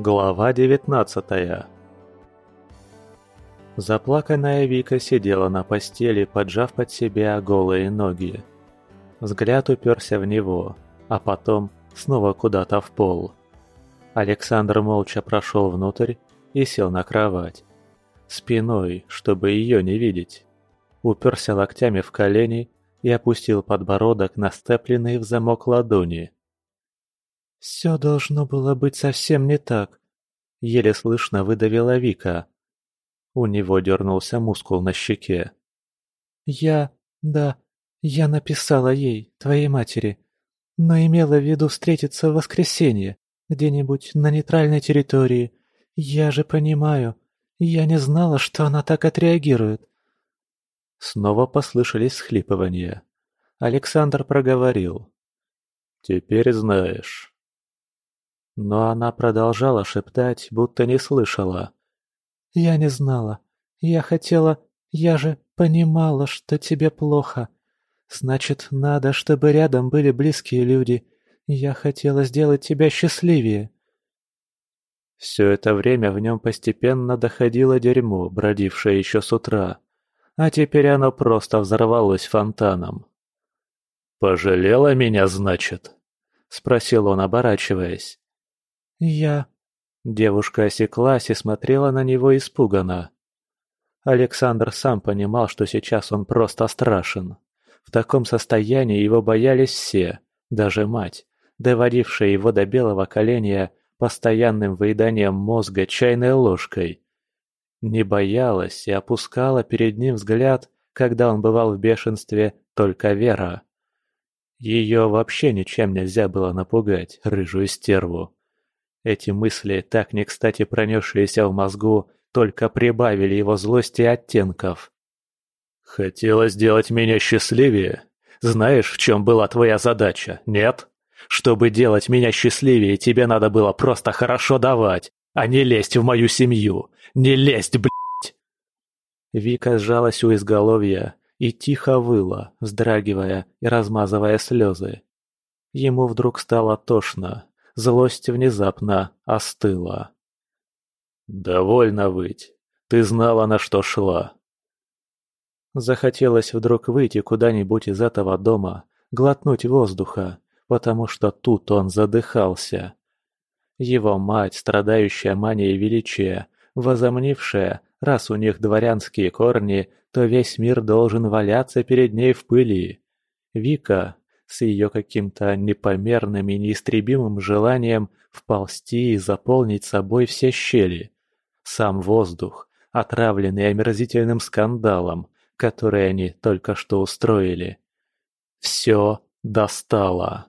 Глава 19 Заплаканная Вика сидела на постели, поджав под себя голые ноги. Взгляд уперся в него, а потом снова куда-то в пол. Александр молча прошел внутрь и сел на кровать. Спиной, чтобы ее не видеть. Уперся локтями в колени и опустил подбородок на степленные в замок ладони. «Все должно было быть совсем не так», — еле слышно выдавила Вика. У него дернулся мускул на щеке. «Я... да, я написала ей, твоей матери, но имела в виду встретиться в воскресенье, где-нибудь на нейтральной территории. Я же понимаю, я не знала, что она так отреагирует». Снова послышались схлипывания. Александр проговорил. «Теперь знаешь». Но она продолжала шептать, будто не слышала. «Я не знала. Я хотела... Я же понимала, что тебе плохо. Значит, надо, чтобы рядом были близкие люди. Я хотела сделать тебя счастливее». Все это время в нем постепенно доходило дерьмо, бродившее еще с утра. А теперь оно просто взорвалось фонтаном. «Пожалела меня, значит?» — спросил он, оборачиваясь. «Я...» Девушка осеклась и смотрела на него испуганно. Александр сам понимал, что сейчас он просто страшен. В таком состоянии его боялись все, даже мать, доводившая его до белого коленя постоянным выеданием мозга чайной ложкой. Не боялась и опускала перед ним взгляд, когда он бывал в бешенстве, только Вера. Ее вообще ничем нельзя было напугать, рыжую стерву. Эти мысли, так не кстати пронесшиеся в мозгу, только прибавили его злости оттенков. «Хотела сделать меня счастливее? Знаешь, в чем была твоя задача, нет? Чтобы делать меня счастливее, тебе надо было просто хорошо давать, а не лезть в мою семью. Не лезть, блядь!» Вика сжалась у изголовья и тихо выла, вздрагивая и размазывая слезы. Ему вдруг стало тошно, Злость внезапно остыла. «Довольно выть. Ты знала, на что шла». Захотелось вдруг выйти куда-нибудь из этого дома, глотнуть воздуха, потому что тут он задыхался. Его мать, страдающая манией величия, возомнившая, раз у них дворянские корни, то весь мир должен валяться перед ней в пыли. Вика, с ее каким-то непомерным и неистребимым желанием вползти и заполнить собой все щели. Сам воздух, отравленный омерзительным скандалом, который они только что устроили. Все достало.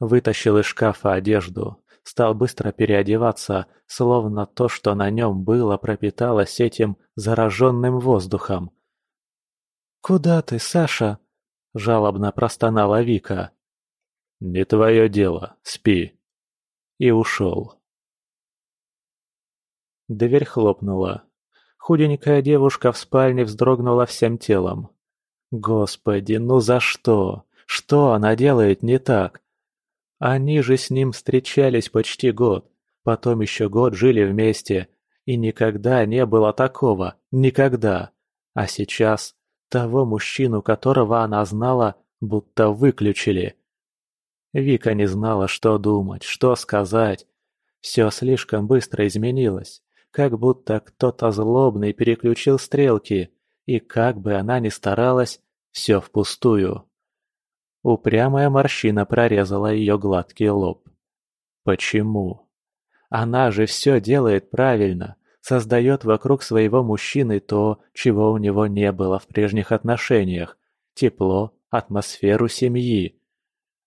Вытащил из шкафа одежду, стал быстро переодеваться, словно то, что на нем было, пропиталось этим зараженным воздухом. «Куда ты, Саша?» Жалобно простонала Вика. «Не твое дело, спи». И ушел. Дверь хлопнула. Худенькая девушка в спальне вздрогнула всем телом. Господи, ну за что? Что она делает не так? Они же с ним встречались почти год, потом еще год жили вместе, и никогда не было такого, никогда. А сейчас того мужчину, которого она знала, будто выключили. Вика не знала, что думать, что сказать. Все слишком быстро изменилось, как будто кто-то злобный переключил стрелки, и как бы она ни старалась, все впустую. Упрямая морщина прорезала ее гладкий лоб. Почему? Она же все делает правильно, создает вокруг своего мужчины то, чего у него не было в прежних отношениях – тепло, атмосферу семьи.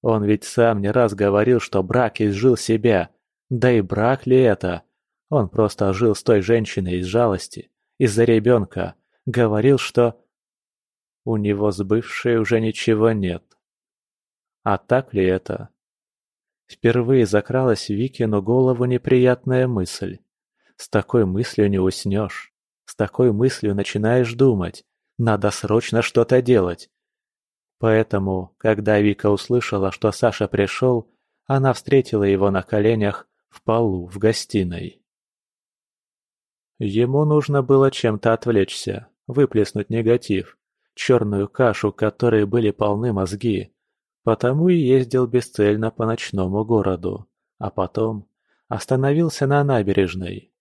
Он ведь сам не раз говорил, что брак изжил себя. Да и брак ли это? Он просто жил с той женщиной из жалости, из-за ребенка. Говорил, что... У него с бывшей уже ничего нет. А так ли это? Впервые закралась в Викину голову неприятная мысль. С такой мыслью не уснешь. С такой мыслью начинаешь думать. Надо срочно что-то делать. Поэтому, когда Вика услышала, что Саша пришел, она встретила его на коленях, в полу в гостиной. Ему нужно было чем-то отвлечься, выплеснуть негатив, черную кашу, которой были полны мозги. Потому и ездил бесцельно по ночному городу, а потом остановился на набережной.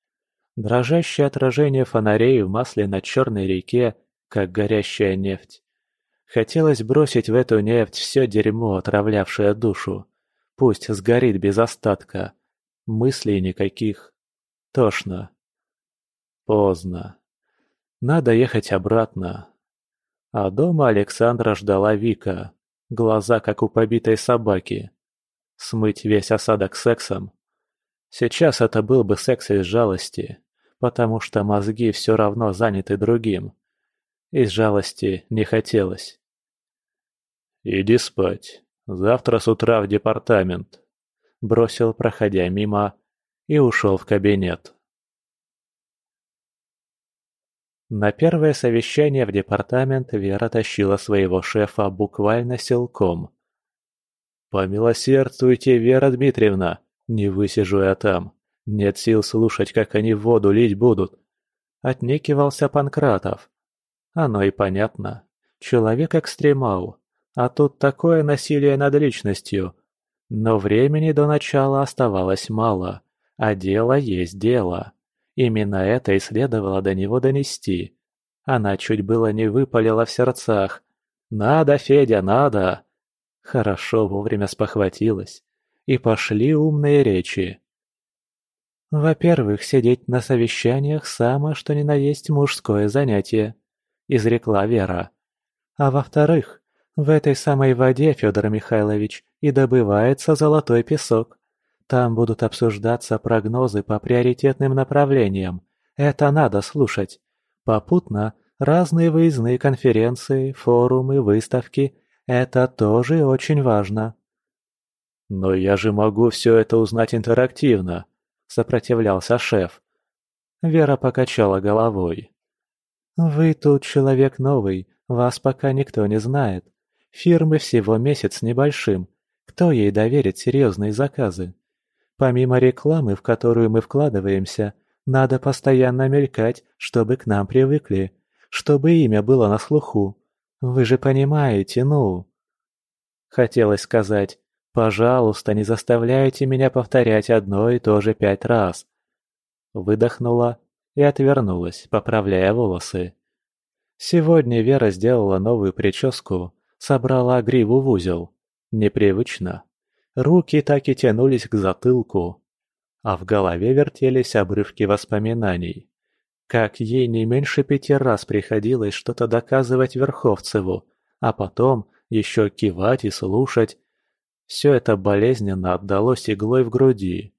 Дрожащее отражение фонарей в масле на черной реке, как горящая нефть. Хотелось бросить в эту нефть все дерьмо, отравлявшее душу. Пусть сгорит без остатка. Мыслей никаких. Тошно. Поздно. Надо ехать обратно. А дома Александра ждала Вика. Глаза, как у побитой собаки. Смыть весь осадок сексом. Сейчас это был бы секс из жалости, потому что мозги все равно заняты другим. Из жалости не хотелось. «Иди спать. Завтра с утра в департамент», — бросил, проходя мимо, и ушел в кабинет. На первое совещание в департамент Вера тащила своего шефа буквально силком. «Помилосердствуйте, Вера Дмитриевна, не высижу я там. Нет сил слушать, как они воду лить будут». Отнекивался Панкратов. Оно и понятно. Человек экстремал. А тут такое насилие над личностью. Но времени до начала оставалось мало, а дело есть дело. Именно это и следовало до него донести. Она чуть было не выпалила в сердцах. «Надо, Федя, надо!» Хорошо вовремя спохватилась. И пошли умные речи. «Во-первых, сидеть на совещаниях – самое что ни на есть мужское занятие», – изрекла Вера. «А во-вторых, в этой самой воде, Федор Михайлович, и добывается золотой песок. Там будут обсуждаться прогнозы по приоритетным направлениям. Это надо слушать. Попутно разные выездные конференции, форумы, выставки. Это тоже очень важно. «Но я же могу все это узнать интерактивно», — сопротивлялся шеф. Вера покачала головой. «Вы тут человек новый, вас пока никто не знает. Фирмы всего месяц небольшим. Кто ей доверит серьезные заказы? Помимо рекламы, в которую мы вкладываемся, надо постоянно мелькать, чтобы к нам привыкли, чтобы имя было на слуху. Вы же понимаете, ну...» Хотелось сказать «Пожалуйста, не заставляйте меня повторять одно и то же пять раз». Выдохнула и отвернулась, поправляя волосы. Сегодня Вера сделала новую прическу, собрала гриву в узел. Непривычно. Руки так и тянулись к затылку, а в голове вертелись обрывки воспоминаний. Как ей не меньше пяти раз приходилось что-то доказывать Верховцеву, а потом еще кивать и слушать. Все это болезненно отдалось иглой в груди.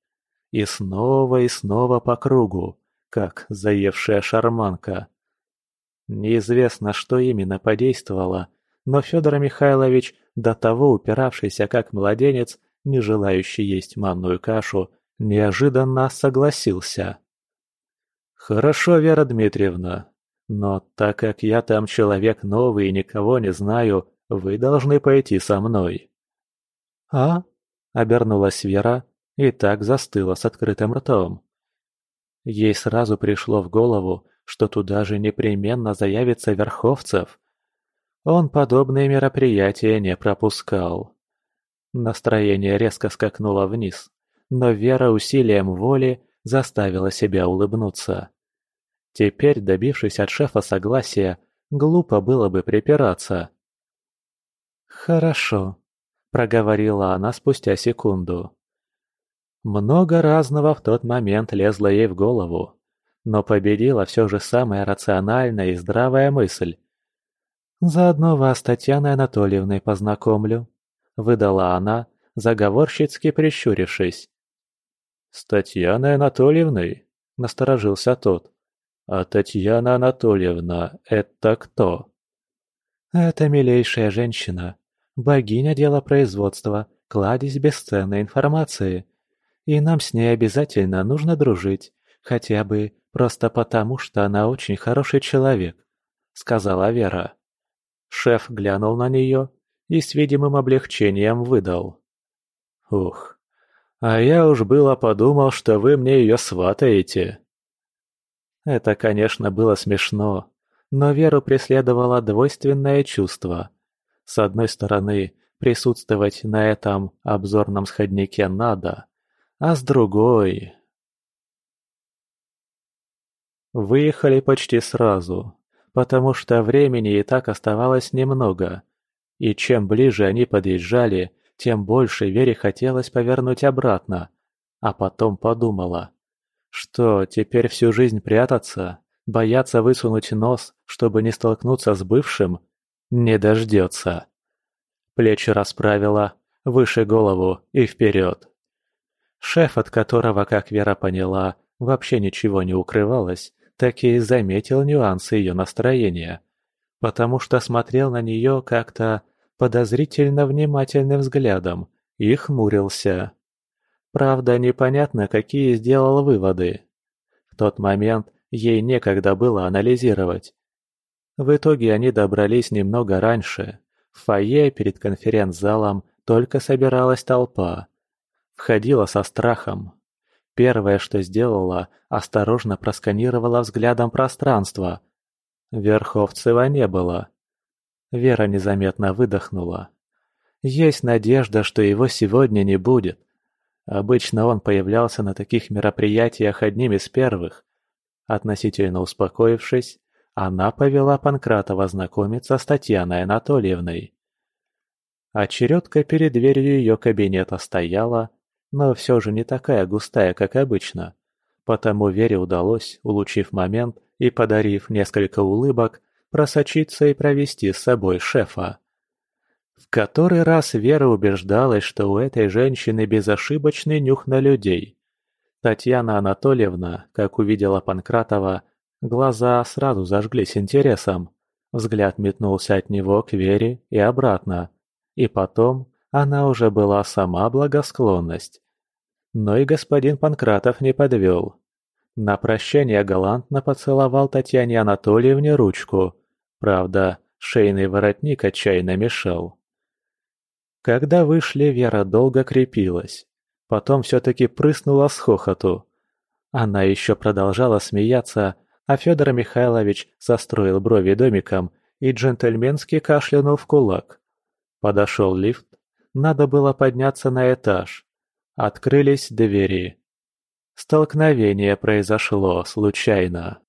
И снова и снова по кругу, как заевшая шарманка. Неизвестно, что именно подействовало, но Федор Михайлович, до того упиравшийся как младенец, не желающий есть манную кашу, неожиданно согласился. «Хорошо, Вера Дмитриевна, но так как я там человек новый и никого не знаю, вы должны пойти со мной». «А?» — обернулась Вера и так застыла с открытым ртом. Ей сразу пришло в голову, что туда же непременно заявится Верховцев. Он подобные мероприятия не пропускал. Настроение резко скакнуло вниз, но Вера усилием воли заставила себя улыбнуться. Теперь, добившись от шефа согласия, глупо было бы припираться. «Хорошо», — проговорила она спустя секунду. Много разного в тот момент лезло ей в голову, но победила все же самая рациональная и здравая мысль. «Заодно вас с Татьяной познакомлю», выдала она, заговорщицки прищурившись. «С Татьяной Анатольевной?» – насторожился тот. «А Татьяна Анатольевна – это кто?» «Это милейшая женщина, богиня делопроизводства, кладезь бесценной информации. И нам с ней обязательно нужно дружить, хотя бы просто потому, что она очень хороший человек», – сказала Вера. Шеф глянул на нее и с видимым облегчением выдал. «Ух, А я уж было подумал, что вы мне ее сватаете. Это, конечно, было смешно, но Веру преследовало двойственное чувство. С одной стороны, присутствовать на этом обзорном сходнике надо, а с другой... Выехали почти сразу, потому что времени и так оставалось немного, и чем ближе они подъезжали, тем больше Вере хотелось повернуть обратно, а потом подумала, что теперь всю жизнь прятаться, бояться высунуть нос, чтобы не столкнуться с бывшим, не дождется. Плечи расправила, выше голову и вперед. Шеф, от которого, как Вера поняла, вообще ничего не укрывалось, так и заметил нюансы ее настроения, потому что смотрел на нее как-то подозрительно внимательным взглядом и хмурился. Правда, непонятно, какие сделал выводы. В тот момент ей некогда было анализировать. В итоге они добрались немного раньше. В фойе перед конференц-залом только собиралась толпа. Входила со страхом. Первое, что сделала, осторожно просканировала взглядом пространство. Верховцева не было. Вера незаметно выдохнула. Есть надежда, что его сегодня не будет. Обычно он появлялся на таких мероприятиях одним из первых. Относительно успокоившись, она повела Панкратова знакомиться с Татьяной Анатольевной. Очередка перед дверью ее кабинета стояла, но все же не такая густая, как обычно. Потому Вере удалось, улучив момент и подарив несколько улыбок, просочиться и провести с собой шефа. В который раз Вера убеждалась, что у этой женщины безошибочный нюх на людей. Татьяна Анатольевна, как увидела Панкратова, глаза сразу зажглись интересом. Взгляд метнулся от него к Вере и обратно. И потом она уже была сама благосклонность. Но и господин Панкратов не подвел. На прощание галантно поцеловал Татьяне Анатольевне ручку. Правда, шейный воротник отчаянно мешал. Когда вышли, Вера долго крепилась. Потом все-таки прыснула с хохоту. Она еще продолжала смеяться, а Федор Михайлович состроил брови домиком и джентльменски кашлянул в кулак. Подошел лифт. Надо было подняться на этаж. Открылись двери. Столкновение произошло случайно.